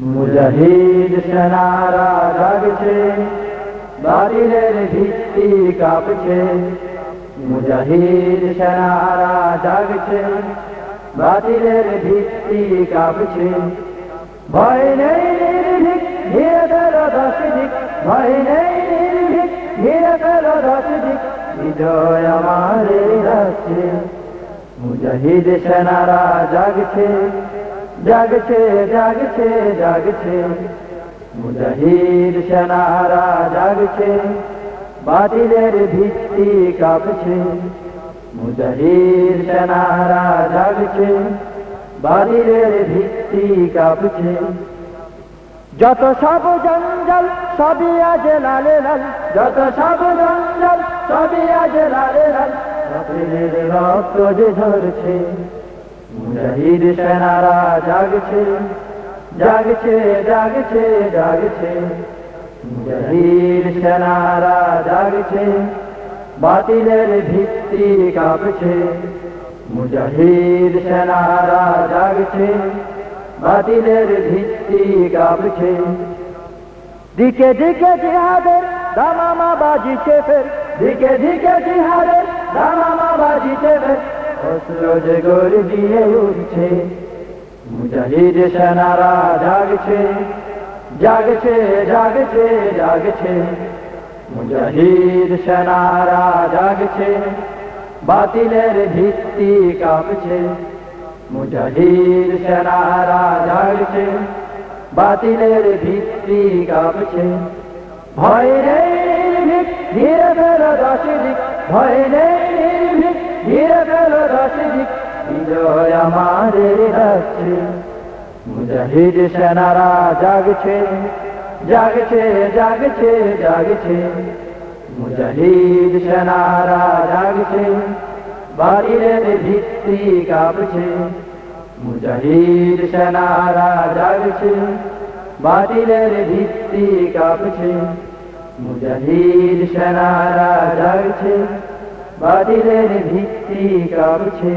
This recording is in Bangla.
মুজাহিদ সেনারা জাগছে বাতিলের ভিত্তি কাঁপছে। মুজাহিদ সেনারা জাগছে বাতিলের ভিত্তি কাঁপছে। ভয় নেই নির্ভীক ঘিরে ফেলো দশ ভয় নেই নির্ভীক ঘিরে ফেলো দশ বিজয় আমাদের রাখছে মুজাহিদ সেনারা জাগছে জাগছে জাগছে জাগছে। মুজাহিদ সেনারা জাগছে, বাতিলের ভিত্তি কাঁপছে। মুজাহিদ সেনারা জাগছে, বাতিলের ভিত্তি কাঁপছে। যত সব জঞ্জাল, সবই আজ লালে লাল। যত সব জঞ্জাল, সবই আজ লালে লাল। রক্ত যে ঝরছে মুজাহিদ সেনারা জাগছে জাগছে জাগছে জাগছে মুজাহিদ সেনারা জাগছে বাতিলের ভিত্তি কাঁপছে মুজাহিদ সেনারা জাগছে বাতিলের ভিত্তি কাঁপছে দিকে দিকে জিহাদের দামামা বাজিছে ফের দিকে দিকে জিহাদের দামামা বাজিছে যে গর্জিয়ে উঠছে। মুজাহিদ সেনারা জাগছে জাগছে জাগছে জাগছে। মুজাহিদ সেনারা জাগছে, বাতিলের ভিত্তি কাঁপছে। মুজাহিদ সেনারা জাগছে, বাতিলের ভিত্তি কাঁপছে। ভয় ফেলো ভয় নেই। বিজয় আমাদের রাখছে মুজাহিদ সেনারা জাগছে জাগছে জাগছে জাগছে। মুজাহিদ সেনারা জাগছে বাড়ির ভিত্তি কাঁপছে। মুজাহিদ সেনারা জাগছে বাতিলের ভিত্তি কাঁপছে। মুজাহিদ সেনারা জাগছে বাতিলের ভিত্তি কাঁপছে।